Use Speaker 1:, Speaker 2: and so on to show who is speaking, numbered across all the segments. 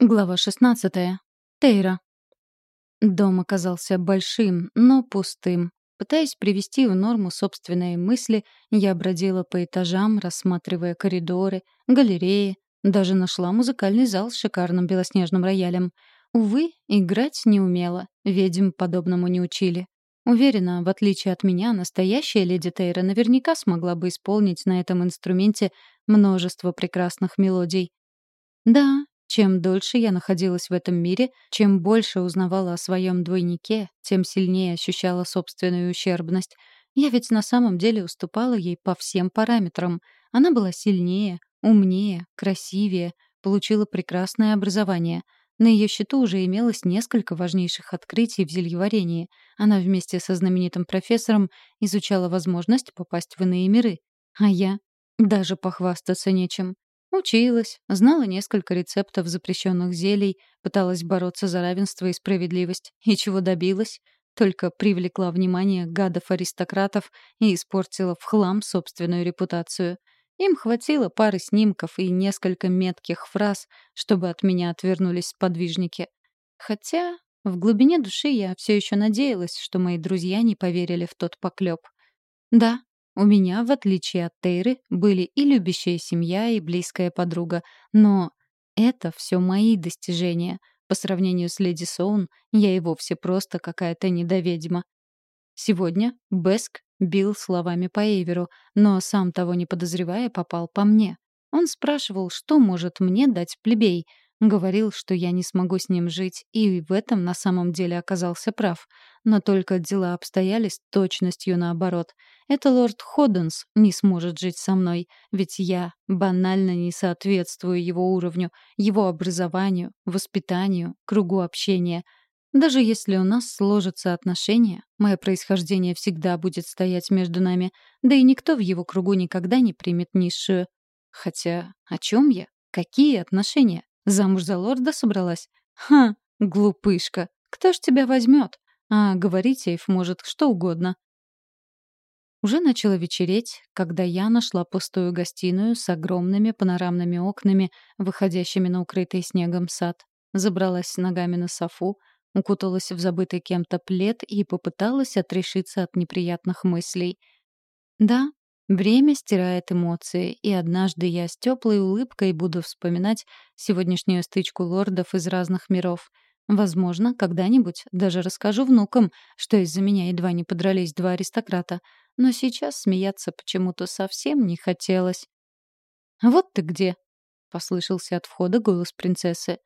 Speaker 1: Глава 16. Тейра. Дом оказался большим, но пустым. Пытаясь привести в норму собственные мысли, я бродила по этажам, рассматривая коридоры, галереи, даже нашла музыкальный зал с шикарным белоснежным роялем. Увы, играть не умела, ведьм подобному не учили. Уверена, в отличие от меня, настоящая леди Тейра наверняка смогла бы исполнить на этом инструменте множество прекрасных мелодий. Да, чем дольше я находилась в этом мире, чем больше узнавала о своем двойнике, тем сильнее ощущала собственную ущербность. Я ведь на самом деле уступала ей по всем параметрам. Она была сильнее, умнее, красивее, получила прекрасное образование. На ее счету уже имелось несколько важнейших открытий в зельеварении. Она вместе со знаменитым профессором изучала возможность попасть в иные миры. А я? Даже похвастаться нечем. Училась, знала несколько рецептов запрещенных зелий, пыталась бороться за равенство и справедливость. И чего добилась? Только привлекла внимание гадов-аристократов и испортила в хлам собственную репутацию. Им хватило пары снимков и несколько метких фраз, чтобы от меня отвернулись сподвижники. Хотя в глубине души я все еще надеялась, что мои друзья не поверили в тот поклеп. Да, у меня, в отличие от Тейры, были и любящая семья, и близкая подруга. Но это все мои достижения. По сравнению с Леди Соун, я и вовсе просто какая-то недоведьма. Сегодня Беск бил словами по Эйверу, но сам того не подозревая, попал по мне. Он спрашивал, что может мне дать плебей — Говорил, что я не смогу с ним жить, и в этом на самом деле оказался прав. Но только дела обстояли с точностью наоборот. Это лорд Ходденс не сможет жить со мной, ведь я банально не соответствую его уровню, его образованию, воспитанию, кругу общения. Даже если у нас сложатся отношения, мое происхождение всегда будет стоять между нами, да и никто в его кругу никогда не примет низшую. Хотя о чем я? Какие отношения? Замуж за лорда собралась? Ха, глупышка. Кто ж тебя возьмет? А говорить Эйф может что угодно. Уже начало вечереть, когда я нашла пустую гостиную с огромными панорамными окнами, выходящими на укрытый снегом сад. Забралась ногами на софу, укуталась в забытый кем-то плед и попыталась отрешиться от неприятных мыслей. Да, Время стирает эмоции, и однажды я с теплой улыбкой буду вспоминать сегодняшнюю стычку лордов из разных миров. Возможно, когда-нибудь даже расскажу внукам, что из-за меня едва не подрались два аристократа. Но сейчас смеяться почему-то совсем не хотелось. «Вот ты где!» — послышался от входа голос принцессы.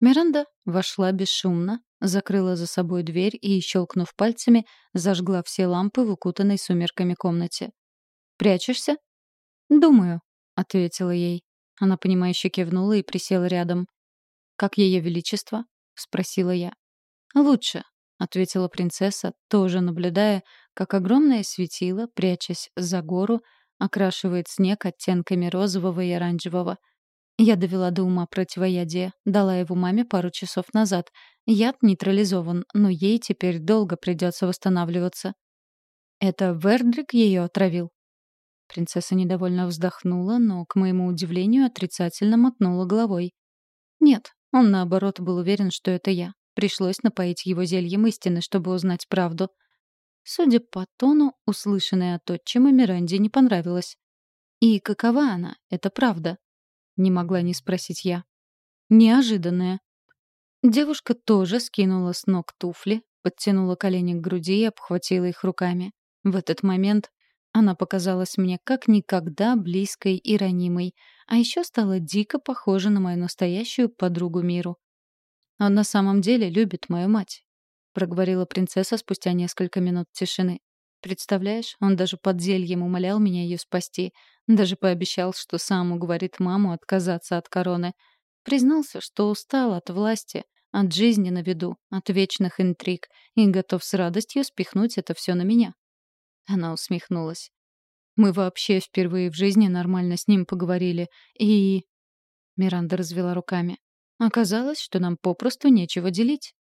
Speaker 1: Миранда вошла бесшумно, закрыла за собой дверь и, щелкнув пальцами, зажгла все лампы в укутанной сумерками комнате. Прячешься?» «Думаю», — ответила ей. Она, понимающе кивнула и присела рядом. «Как ее величество?» — спросила я. «Лучше», — ответила принцесса, тоже наблюдая, как огромное светило, прячась за гору, окрашивает снег оттенками розового и оранжевого. Я довела до ума противоядие, дала его маме пару часов назад. Яд нейтрализован, но ей теперь долго придется восстанавливаться. Это Вердрик ее отравил? Принцесса недовольно вздохнула, но, к моему удивлению, отрицательно мотнула головой. Нет, он, наоборот, был уверен, что это я. Пришлось напоить его зельем истины, чтобы узнать правду. Судя по тону, услышанное от отчима Миранде не понравилось. «И какова она? Это правда?» Не могла не спросить я. «Неожиданная». Девушка тоже скинула с ног туфли, подтянула колени к груди и обхватила их руками. В этот момент она показалась мне как никогда близкой и ранимой, а еще стала дико похожа на мою настоящую подругу миру. «Он на самом деле любит мою мать», — проговорила принцесса спустя несколько минут тишины. «Представляешь, он даже под зельем умолял меня ее спасти, даже пообещал, что сам уговорит маму отказаться от короны. Признался, что устал от власти, от жизни на виду, от вечных интриг и готов с радостью спихнуть это все на меня. Она усмехнулась. Мы вообще впервые в жизни нормально с ним поговорили. И... Миранда развела руками. Оказалось, что нам попросту нечего делить.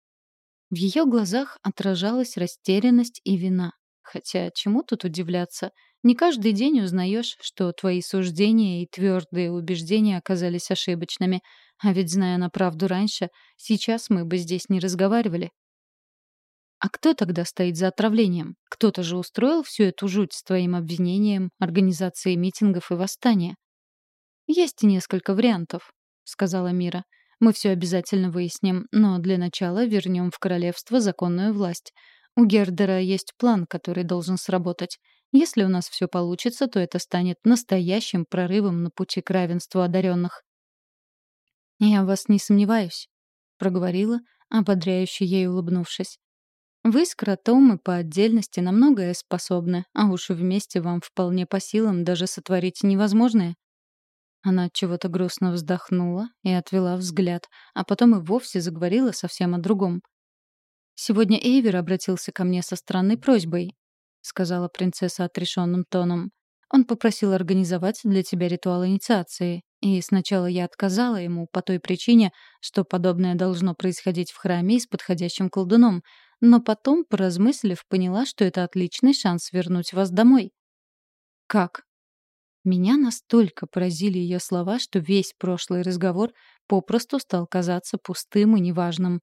Speaker 1: В ее глазах отражалась растерянность и вина. Хотя чему тут удивляться? Не каждый день узнаешь, что твои суждения и твердые убеждения оказались ошибочными. А ведь, зная на правду раньше, сейчас мы бы здесь не разговаривали. А кто тогда стоит за отравлением? Кто-то же устроил всю эту жуть с твоим обвинением, организацией митингов и восстания. Есть несколько вариантов, сказала Мира. Мы все обязательно выясним, но для начала вернем в королевство законную власть. У Гердера есть план, который должен сработать. Если у нас все получится, то это станет настоящим прорывом на пути к равенству одаренных. «Я в вас не сомневаюсь», — проговорила, ободряюще ей улыбнувшись. «Вы с кротом и по отдельности на многое способны, а уж вместе вам вполне по силам даже сотворить невозможное». Она от чего-то грустно вздохнула и отвела взгляд, а потом и вовсе заговорила совсем о другом. «Сегодня Эйвер обратился ко мне со странной просьбой», — сказала принцесса отрешенным тоном. «Он попросил организовать для тебя ритуал инициации. И сначала я отказала ему по той причине, что подобное должно происходить в храме и с подходящим колдуном, но потом, поразмыслив, поняла, что это отличный шанс вернуть вас домой». «Как?» Меня настолько поразили ее слова, что весь прошлый разговор попросту стал казаться пустым и неважным.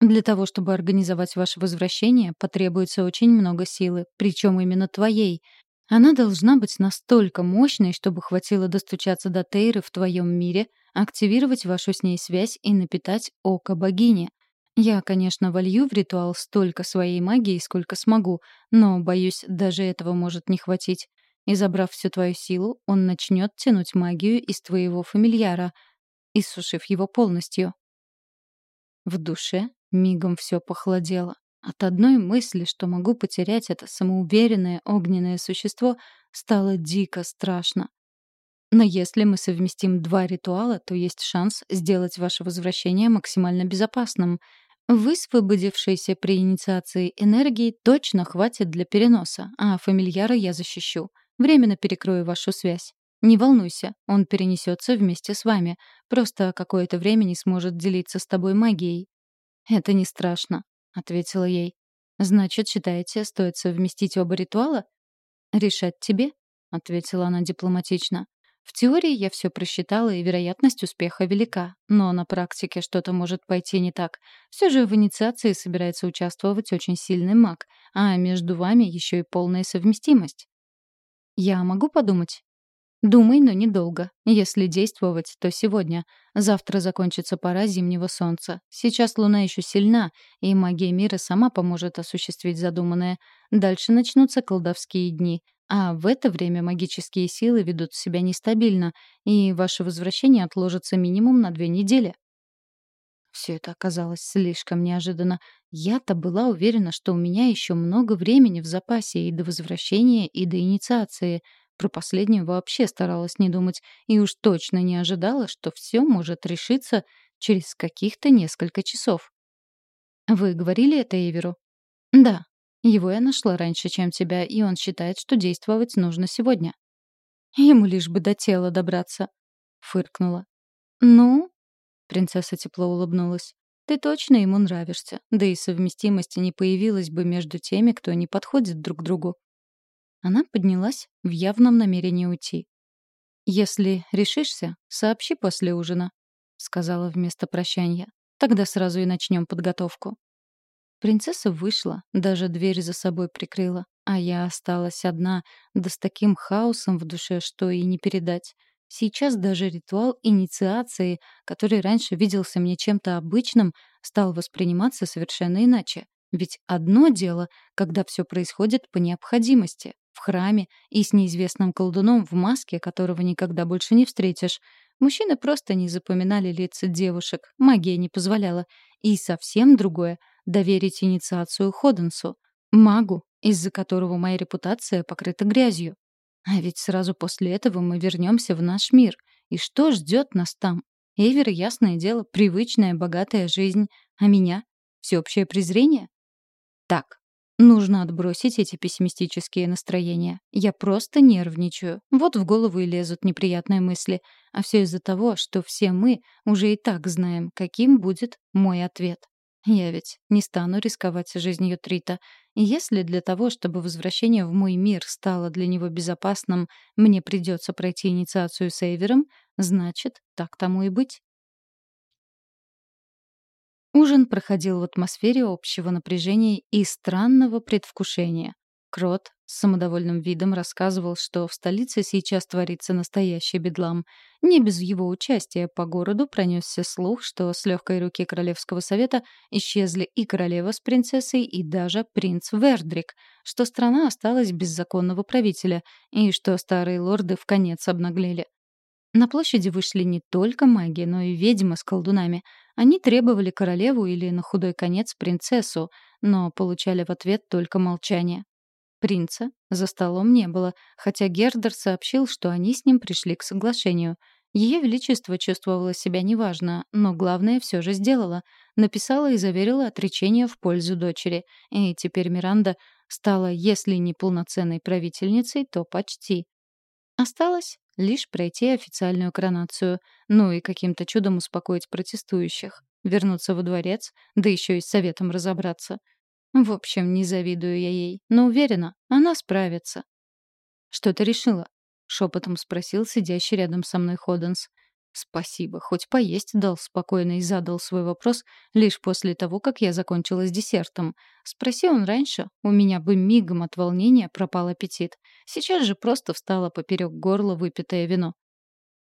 Speaker 1: Для того, чтобы организовать ваше возвращение, потребуется очень много силы, причем именно твоей. Она должна быть настолько мощной, чтобы хватило достучаться до Тейры в твоем мире, активировать вашу с ней связь и напитать око богини. Я, конечно, волью в ритуал столько своей магии, сколько смогу, но, боюсь, даже этого может не хватить. И забрав всю твою силу, он начнет тянуть магию из твоего фамильяра, иссушив его полностью. В душе мигом все похолодело. От одной мысли, что могу потерять это самоуверенное огненное существо, стало дико страшно. Но если мы совместим два ритуала, то есть шанс сделать ваше возвращение максимально безопасным. Высвободившейся при инициации энергии точно хватит для переноса, а фамильяра я защищу. Временно перекрою вашу связь. Не волнуйся, он перенесется вместе с вами. Просто какое-то время не сможет делиться с тобой магией. Это не страшно, ответила ей. Значит, считаете, стоит совместить оба ритуала? Решать тебе, ответила она дипломатично. В теории я все просчитала, и вероятность успеха велика, но на практике что-то может пойти не так. Все же в инициации собирается участвовать очень сильный маг, а между вами еще и полная совместимость. Я могу подумать? Думай, но недолго. Если действовать, то сегодня. Завтра закончится пора зимнего солнца. Сейчас луна еще сильна, и магия мира сама поможет осуществить задуманное. Дальше начнутся колдовские дни. А в это время магические силы ведут себя нестабильно, и ваше возвращение отложится минимум на две недели. Все это оказалось слишком неожиданно. Я-то была уверена, что у меня еще много времени в запасе и до возвращения, и до инициации. Про последнее вообще старалась не думать и уж точно не ожидала, что все может решиться через каких-то несколько часов. «Вы говорили это Эверу?» «Да. Его я нашла раньше, чем тебя, и он считает, что действовать нужно сегодня». «Ему лишь бы до тела добраться», — фыркнула. «Ну, Принцесса тепло улыбнулась. «Ты точно ему нравишься, да и совместимости не появилась бы между теми, кто не подходит друг другу». Она поднялась в явном намерении уйти. «Если решишься, сообщи после ужина», — сказала вместо прощания. «Тогда сразу и начнем подготовку». Принцесса вышла, даже дверь за собой прикрыла, а я осталась одна, да с таким хаосом в душе, что и не передать. Сейчас даже ритуал инициации, который раньше виделся мне чем-то обычным, стал восприниматься совершенно иначе. Ведь одно дело, когда все происходит по необходимости, в храме и с неизвестным колдуном в маске, которого никогда больше не встретишь. Мужчины просто не запоминали лица девушек, магия не позволяла. И совсем другое — доверить инициацию Ходенсу, магу, из-за которого моя репутация покрыта грязью. А ведь сразу после этого мы вернемся в наш мир. И что ждет нас там? Эвер, ясное дело, привычная, богатая жизнь. А меня? Всеобщее презрение? Так, нужно отбросить эти пессимистические настроения. Я просто нервничаю. Вот в голову и лезут неприятные мысли. А все из-за того, что все мы уже и так знаем, каким будет мой ответ. Я ведь не стану рисковать жизнью Трита. Если для того, чтобы возвращение в мой мир стало для него безопасным, мне придется пройти инициацию с Эйвером, значит, так тому и быть. Ужин проходил в атмосфере общего напряжения и странного предвкушения. Крот с самодовольным видом рассказывал, что в столице сейчас творится настоящий бедлам. Не без его участия по городу пронесся слух, что с легкой руки Королевского совета исчезли и королева с принцессой, и даже принц Вердрик, что страна осталась без законного правителя, и что старые лорды в конец обнаглели. На площади вышли не только маги, но и ведьмы с колдунами. Они требовали королеву или, на худой конец, принцессу, но получали в ответ только молчание. Принца за столом не было, хотя Гердер сообщил, что они с ним пришли к соглашению. Ее Величество чувствовало себя неважно, но главное все же сделала. Написала и заверила отречение в пользу дочери. И теперь Миранда стала, если не полноценной правительницей, то почти. Осталось лишь пройти официальную коронацию, ну и каким-то чудом успокоить протестующих, вернуться во дворец, да еще и с советом разобраться — в общем, не завидую я ей, но уверена, она справится. «Что ты решила?» — шепотом спросил сидящий рядом со мной Ходенс. «Спасибо, хоть поесть дал спокойно и задал свой вопрос лишь после того, как я закончила с десертом. Спроси он раньше, у меня бы мигом от волнения пропал аппетит. Сейчас же просто встала поперек горла выпитое вино».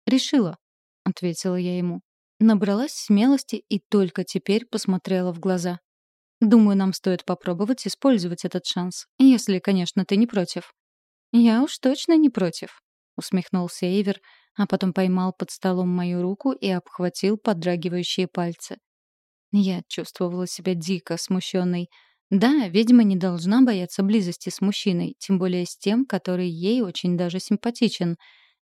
Speaker 1: «Решила», — ответила я ему. Набралась смелости и только теперь посмотрела в глаза. Думаю, нам стоит попробовать использовать этот шанс, если, конечно, ты не против». «Я уж точно не против», — усмехнулся Эйвер, а потом поймал под столом мою руку и обхватил подрагивающие пальцы. Я чувствовала себя дико смущенной. Да, ведьма не должна бояться близости с мужчиной, тем более с тем, который ей очень даже симпатичен.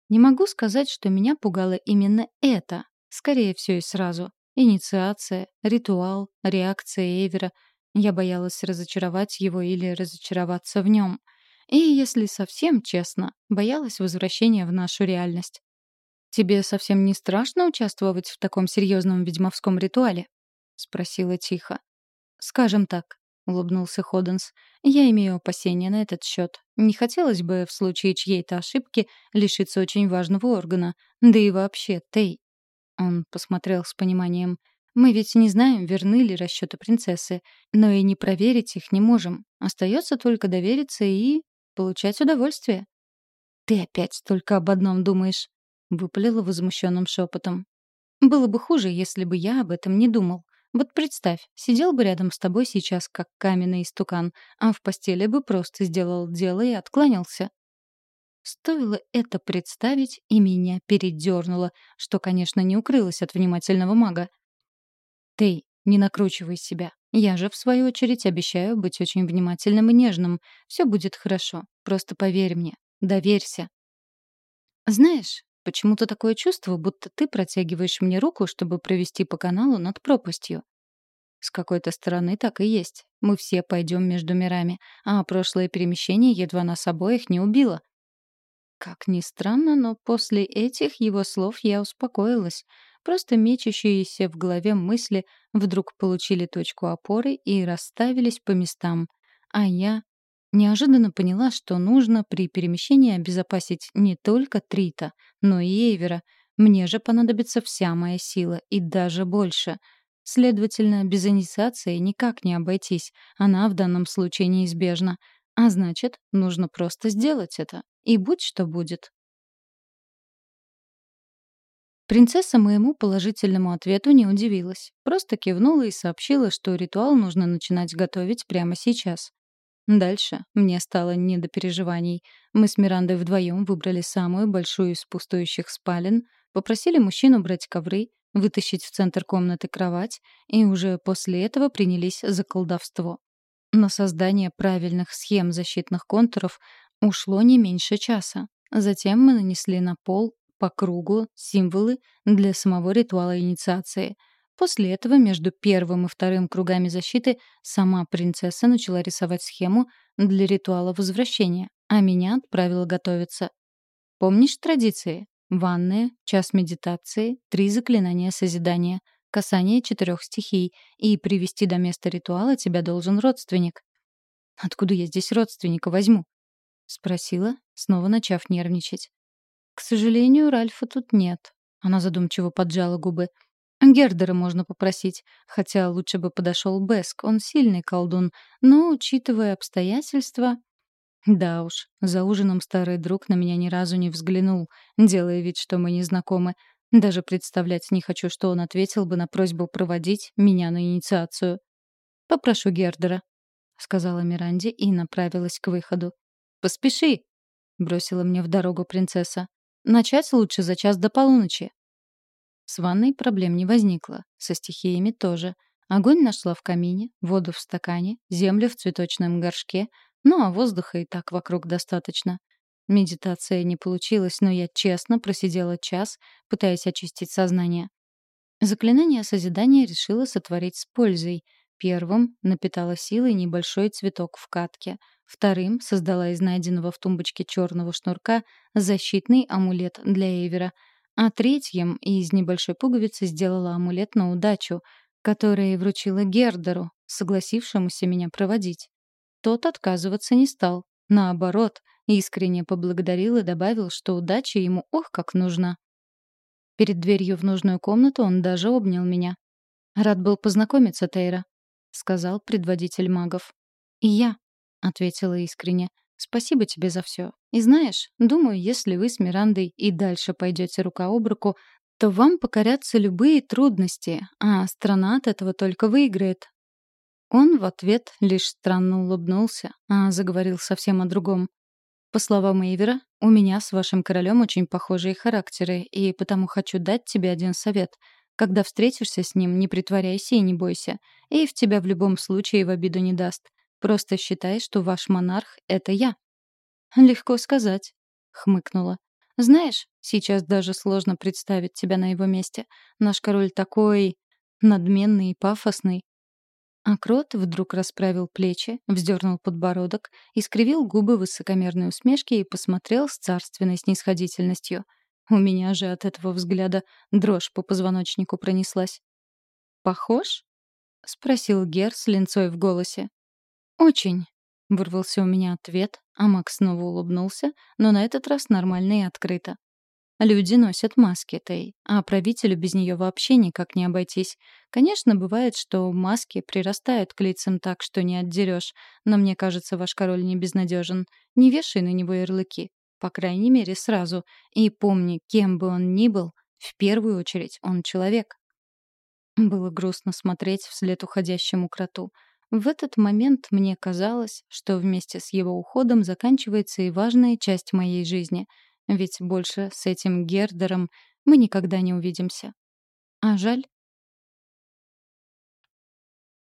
Speaker 1: Не могу сказать, что меня пугало именно это. Скорее все и сразу. Инициация, ритуал, реакция Эвера. Я боялась разочаровать его или разочароваться в нем. И, если совсем честно, боялась возвращения в нашу реальность. «Тебе совсем не страшно участвовать в таком серьезном ведьмовском ритуале?» — спросила тихо. «Скажем так», — улыбнулся Ходенс, — «я имею опасения на этот счет. Не хотелось бы в случае чьей-то ошибки лишиться очень важного органа. Да и вообще, Тей, он посмотрел с пониманием. «Мы ведь не знаем, верны ли расчеты принцессы, но и не проверить их не можем. Остается только довериться и... получать удовольствие». «Ты опять только об одном думаешь», — выпалила возмущенным шепотом. «Было бы хуже, если бы я об этом не думал. Вот представь, сидел бы рядом с тобой сейчас как каменный истукан, а в постели бы просто сделал дело и откланялся. Стоило это представить, и меня передернуло, что, конечно, не укрылось от внимательного мага. «Ты, не накручивай себя. Я же, в свою очередь, обещаю быть очень внимательным и нежным. Все будет хорошо. Просто поверь мне. Доверься». «Знаешь, почему-то такое чувство, будто ты протягиваешь мне руку, чтобы провести по каналу над пропастью». С какой-то стороны так и есть. Мы все пойдем между мирами, а прошлое перемещение едва нас обоих не убило. Как ни странно, но после этих его слов я успокоилась. Просто мечущиеся в голове мысли вдруг получили точку опоры и расставились по местам. А я неожиданно поняла, что нужно при перемещении обезопасить не только Трита, но и Эйвера. Мне же понадобится вся моя сила, и даже больше. Следовательно, без инициации никак не обойтись. Она в данном случае неизбежна. А значит, нужно просто сделать это. И будь что будет. Принцесса моему положительному ответу не удивилась. Просто кивнула и сообщила, что ритуал нужно начинать готовить прямо сейчас. Дальше мне стало не до переживаний. Мы с Мирандой вдвоем выбрали самую большую из пустующих спален, попросили мужчину брать ковры, вытащить в центр комнаты кровать, и уже после этого принялись за колдовство. На создание правильных схем защитных контуров ушло не меньше часа. Затем мы нанесли на пол по кругу символы для самого ритуала инициации. После этого между первым и вторым кругами защиты сама принцесса начала рисовать схему для ритуала возвращения, а меня отправила готовиться. Помнишь традиции? Ванная, час медитации, три заклинания созидания — касание четырех стихий, и привести до места ритуала тебя должен родственник. «Откуда я здесь родственника возьму?» — спросила, снова начав нервничать. «К сожалению, Ральфа тут нет». Она задумчиво поджала губы. Гердера можно попросить, хотя лучше бы подошел Беск, он сильный колдун, но, учитывая обстоятельства... Да уж, за ужином старый друг на меня ни разу не взглянул, делая вид, что мы не знакомы. Даже представлять не хочу, что он ответил бы на просьбу проводить меня на инициацию. «Попрошу Гердера», — сказала Миранде и направилась к выходу. «Поспеши», — бросила мне в дорогу принцесса. «Начать лучше за час до полуночи». С ванной проблем не возникло, со стихиями тоже. Огонь нашла в камине, воду в стакане, землю в цветочном горшке, ну а воздуха и так вокруг достаточно. Медитация не получилась, но я честно просидела час, пытаясь очистить сознание. Заклинание созидания решила сотворить с пользой. Первым напитала силой небольшой цветок в катке. Вторым создала из найденного в тумбочке черного шнурка защитный амулет для Эйвера — а третьим из небольшой пуговицы сделала амулет на удачу, который вручила Гердеру, согласившемуся меня проводить. Тот отказываться не стал. Наоборот, искренне поблагодарил и добавил, что удача ему ох как нужна. Перед дверью в нужную комнату он даже обнял меня. «Рад был познакомиться, Тейра», — сказал предводитель магов. «И я», — ответила искренне. Спасибо тебе за все. И знаешь, думаю, если вы с Мирандой и дальше пойдете рука об руку, то вам покорятся любые трудности, а страна от этого только выиграет. Он в ответ лишь странно улыбнулся, а заговорил совсем о другом. По словам Эйвера, у меня с вашим королем очень похожие характеры, и потому хочу дать тебе один совет. Когда встретишься с ним, не притворяйся и не бойся. Эйв тебя в любом случае в обиду не даст. Просто считай, что ваш монарх — это я». «Легко сказать», — хмыкнула. «Знаешь, сейчас даже сложно представить тебя на его месте. Наш король такой... надменный и пафосный». А крот вдруг расправил плечи, вздернул подбородок, искривил губы высокомерной усмешки и посмотрел с царственной снисходительностью. У меня же от этого взгляда дрожь по позвоночнику пронеслась. «Похож?» — спросил Гер с линцой в голосе. «Очень», — вырвался у меня ответ, а Макс снова улыбнулся, но на этот раз нормально и открыто. Люди носят маски, Тей, а правителю без нее вообще никак не обойтись. Конечно, бывает, что маски прирастают к лицам так, что не отдерешь, но мне кажется, ваш король не безнадежен. Не вешай на него ярлыки. По крайней мере, сразу. И помни, кем бы он ни был, в первую очередь он человек. Было грустно смотреть вслед уходящему кроту — в этот момент мне казалось, что вместе с его уходом заканчивается и важная часть моей жизни, ведь больше с этим Гердером мы никогда не увидимся. А жаль.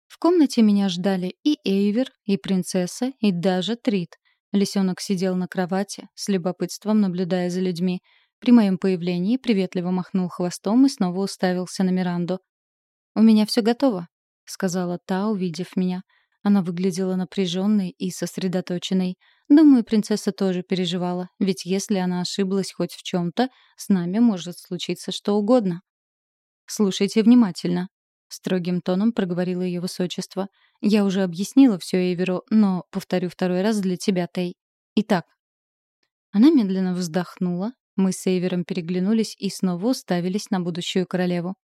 Speaker 1: В комнате меня ждали и Эйвер, и принцесса, и даже Трит. Лисенок сидел на кровати, с любопытством наблюдая за людьми. При моем появлении приветливо махнул хвостом и снова уставился на Миранду. «У меня все готово», — сказала та, увидев меня. Она выглядела напряженной и сосредоточенной. Думаю, принцесса тоже переживала, ведь если она ошиблась хоть в чем-то, с нами может случиться что угодно. «Слушайте внимательно», — строгим тоном проговорило ее высочество. «Я уже объяснила все Эверу, но повторю второй раз для тебя, Тей. Итак». Она медленно вздохнула, мы с Эйвером переглянулись и снова уставились на будущую королеву.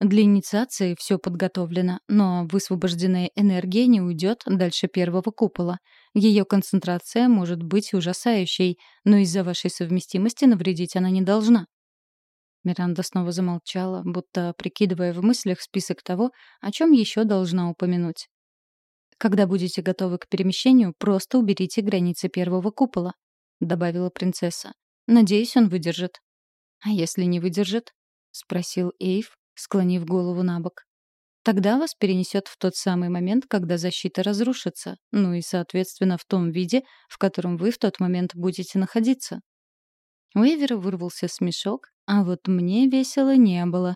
Speaker 1: Для инициации все подготовлено, но высвобожденная энергия не уйдет дальше первого купола. Ее концентрация может быть ужасающей, но из-за вашей совместимости навредить она не должна. Миранда снова замолчала, будто прикидывая в мыслях список того, о чем еще должна упомянуть. «Когда будете готовы к перемещению, просто уберите границы первого купола», — добавила принцесса. «Надеюсь, он выдержит». «А если не выдержит?» — спросил Эйв, склонив голову на бок. Тогда вас перенесет в тот самый момент, когда защита разрушится, ну и, соответственно, в том виде, в котором вы в тот момент будете находиться. У Эвера вырвался смешок, а вот мне весело не было.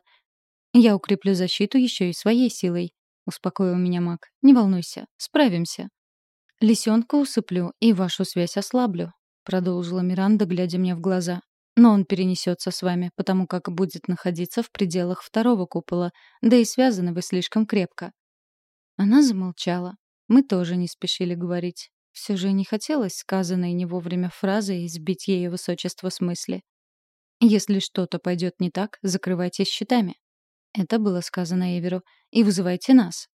Speaker 1: «Я укреплю защиту еще и своей силой», — успокоил меня маг. «Не волнуйся, справимся». «Лисенка усыплю и вашу связь ослаблю», — продолжила Миранда, глядя мне в глаза. Но он перенесется с вами, потому как будет находиться в пределах второго купола, да и связаны вы слишком крепко». Она замолчала. Мы тоже не спешили говорить. Все же не хотелось сказанной не вовремя фразы избить ее высочество с мысли. «Если что-то пойдет не так, закрывайтесь щитами». Это было сказано Эверу. «И вызывайте нас».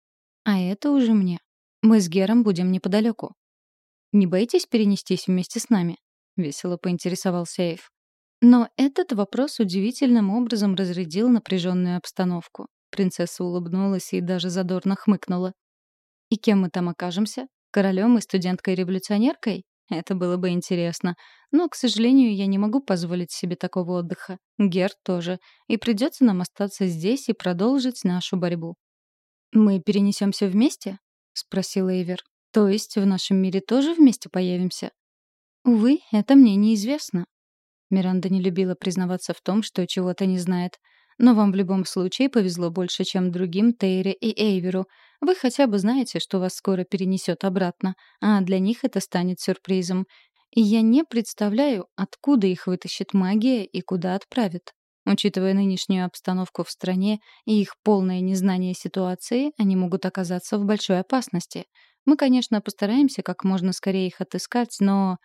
Speaker 1: А это уже мне. Мы с Гером будем неподалеку. «Не боитесь перенестись вместе с нами?» — весело поинтересовался Эйв. Но этот вопрос удивительным образом разрядил напряженную обстановку. Принцесса улыбнулась и даже задорно хмыкнула. «И кем мы там окажемся? Королем и студенткой-революционеркой? Это было бы интересно. Но, к сожалению, я не могу позволить себе такого отдыха. Гер тоже. И придется нам остаться здесь и продолжить нашу борьбу». «Мы перенесемся вместе?» — спросил Эйвер. «То есть в нашем мире тоже вместе появимся?» «Увы, это мне неизвестно». Миранда не любила признаваться в том, что чего-то не знает — но вам в любом случае повезло больше, чем другим Тейре и Эйверу. Вы хотя бы знаете, что вас скоро перенесет обратно, а для них это станет сюрпризом. И я не представляю, откуда их вытащит магия и куда отправит. Учитывая нынешнюю обстановку в стране и их полное незнание ситуации, они могут оказаться в большой опасности. Мы, конечно, постараемся как можно скорее их отыскать, но...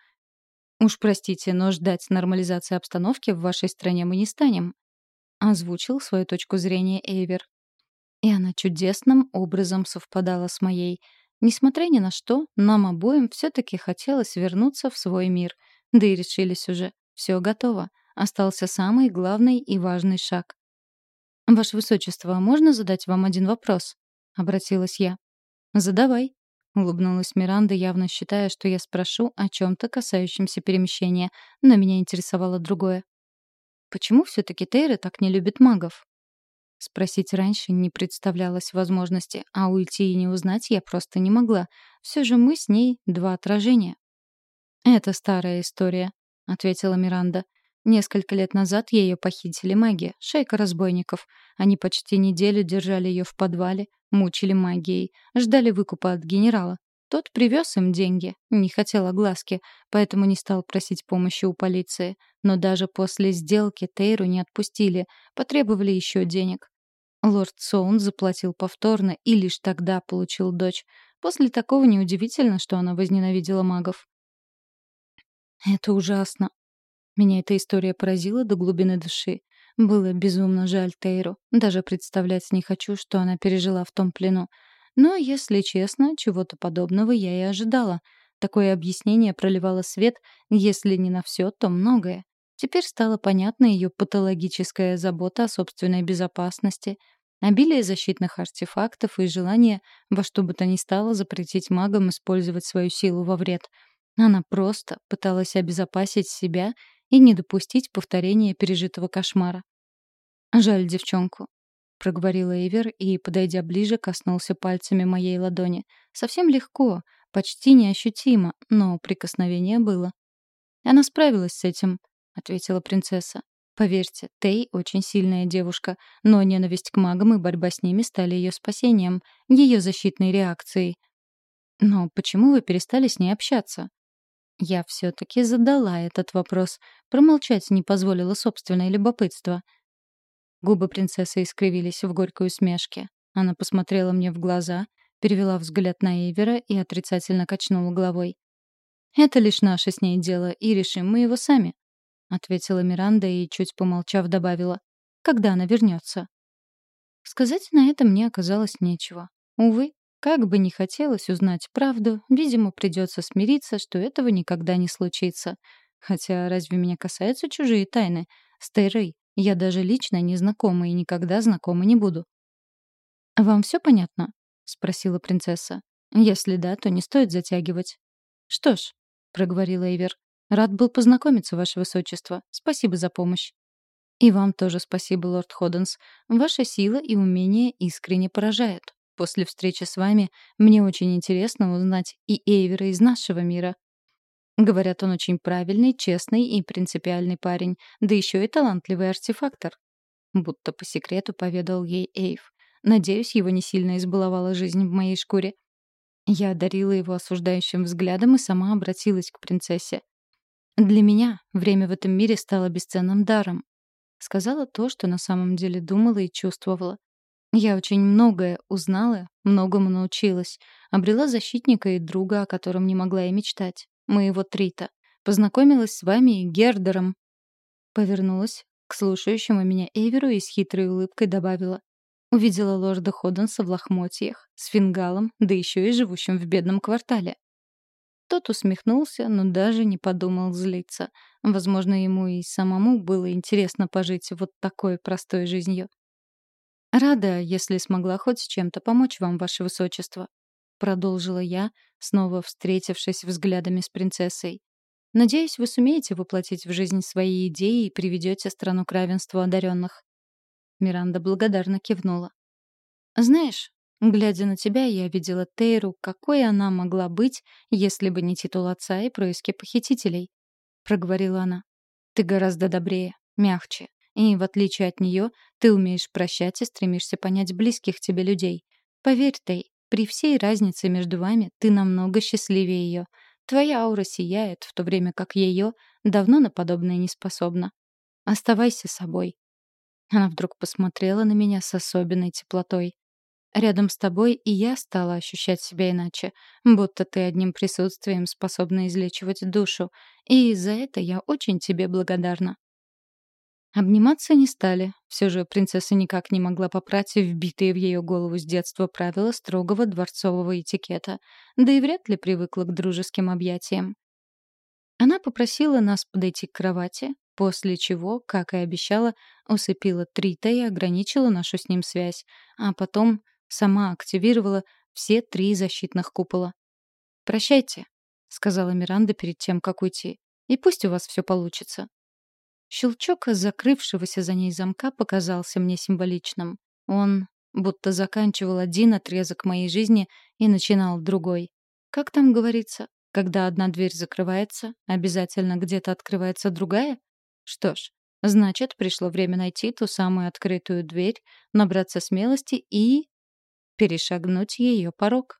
Speaker 1: Уж простите, но ждать нормализации обстановки в вашей стране мы не станем озвучил свою точку зрения Эйвер. И она чудесным образом совпадала с моей. Несмотря ни на что, нам обоим все-таки хотелось вернуться в свой мир. Да и решились уже. Все готово. Остался самый главный и важный шаг. «Ваше Высочество, можно задать вам один вопрос?» — обратилась я. «Задавай», — улыбнулась Миранда, явно считая, что я спрошу о чем-то касающемся перемещения, но меня интересовало другое. Почему все-таки Тейра так не любит магов? Спросить раньше не представлялось возможности, а уйти и не узнать я просто не могла. Все же мы с ней два отражения. «Это старая история», — ответила Миранда. Несколько лет назад ее похитили маги, шейка разбойников. Они почти неделю держали ее в подвале, мучили магией, ждали выкупа от генерала. Тот привез им деньги, не хотел огласки, поэтому не стал просить помощи у полиции. Но даже после сделки Тейру не отпустили, потребовали еще денег. Лорд Соун заплатил повторно и лишь тогда получил дочь. После такого неудивительно, что она возненавидела магов. «Это ужасно». Меня эта история поразила до глубины души. Было безумно жаль Тейру. Даже представлять не хочу, что она пережила в том плену. Но, если честно, чего-то подобного я и ожидала. Такое объяснение проливало свет, если не на все, то многое. Теперь стало понятна ее патологическая забота о собственной безопасности, обилие защитных артефактов и желание во что бы то ни стало запретить магам использовать свою силу во вред. Она просто пыталась обезопасить себя и не допустить повторения пережитого кошмара. Жаль девчонку проговорила Эвер и, подойдя ближе, коснулся пальцами моей ладони. Совсем легко, почти неощутимо, но прикосновение было. Она справилась с этим, ответила принцесса. Поверьте, Тей очень сильная девушка, но ненависть к магам и борьба с ними стали ее спасением, ее защитной реакцией. Но почему вы перестали с ней общаться? Я все-таки задала этот вопрос. Промолчать не позволило собственное любопытство — Губы принцессы искривились в горькой усмешке. Она посмотрела мне в глаза, перевела взгляд на Эйвера и отрицательно качнула головой. «Это лишь наше с ней дело, и решим мы его сами», — ответила Миранда и, чуть помолчав, добавила. «Когда она вернется?» Сказать на это мне оказалось нечего. Увы, как бы ни хотелось узнать правду, видимо, придется смириться, что этого никогда не случится. Хотя разве меня касаются чужие тайны? С я даже лично не знакома и никогда знакома не буду. «Вам все понятно?» — спросила принцесса. «Если да, то не стоит затягивать». «Что ж», — проговорила Эйвер, — «рад был познакомиться, Ваше Высочество. Спасибо за помощь». «И вам тоже спасибо, лорд Ходденс. Ваша сила и умение искренне поражают. После встречи с вами мне очень интересно узнать и Эйвера из нашего мира. Говорят, он очень правильный, честный и принципиальный парень, да еще и талантливый артефактор. Будто по секрету поведал ей Эйв. Надеюсь, его не сильно избаловала жизнь в моей шкуре. Я одарила его осуждающим взглядом и сама обратилась к принцессе. «Для меня время в этом мире стало бесценным даром», — сказала то, что на самом деле думала и чувствовала. Я очень многое узнала, многому научилась, обрела защитника и друга, о котором не могла и мечтать моего Трита. Познакомилась с вами и Гердером». Повернулась к слушающему меня Эверу и с хитрой улыбкой добавила. Увидела лорда Ходенса в лохмотьях, с фингалом, да еще и живущим в бедном квартале. Тот усмехнулся, но даже не подумал злиться. Возможно, ему и самому было интересно пожить вот такой простой жизнью. «Рада, если смогла хоть чем-то помочь вам, ваше высочество», — продолжила я, снова встретившись взглядами с принцессой. «Надеюсь, вы сумеете воплотить в жизнь свои идеи и приведете страну к равенству одаренных». Миранда благодарно кивнула. «Знаешь, Глядя на тебя, я видела Тейру, какой она могла быть, если бы не титул отца и происки похитителей. Проговорила она. Ты гораздо добрее, мягче. И, в отличие от нее, ты умеешь прощать и стремишься понять близких тебе людей. Поверь, Тей, при всей разнице между вами ты намного счастливее ее. Твоя аура сияет, в то время как ее давно на подобное не способна. Оставайся собой. Она вдруг посмотрела на меня с особенной теплотой. Рядом с тобой и я стала ощущать себя иначе, будто ты одним присутствием способна излечивать душу, и за это я очень тебе благодарна. Обниматься не стали. Все же принцесса никак не могла попрать вбитые в ее голову с детства правила строгого дворцового этикета, да и вряд ли привыкла к дружеским объятиям. Она попросила нас подойти к кровати, после чего, как и обещала, усыпила Трита и ограничила нашу с ним связь, а потом Сама активировала все три защитных купола. «Прощайте», — сказала Миранда перед тем, как уйти. «И пусть у вас все получится». Щелчок закрывшегося за ней замка показался мне символичным. Он будто заканчивал один отрезок моей жизни и начинал другой. Как там говорится, когда одна дверь закрывается, обязательно где-то открывается другая? Что ж, значит, пришло время найти ту самую открытую дверь, набраться смелости и перешагнуть ее порог.